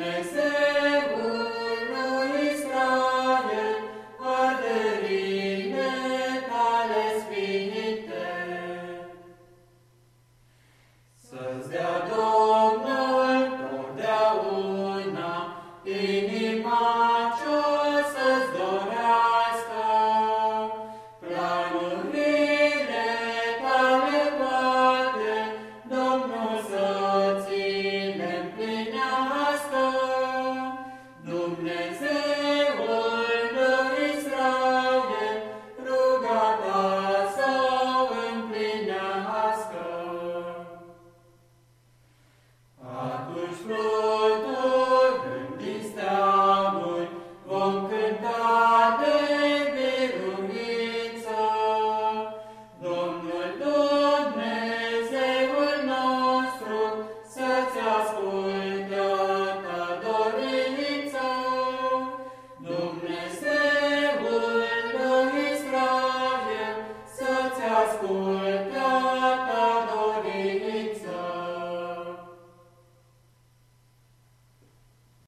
Blessed.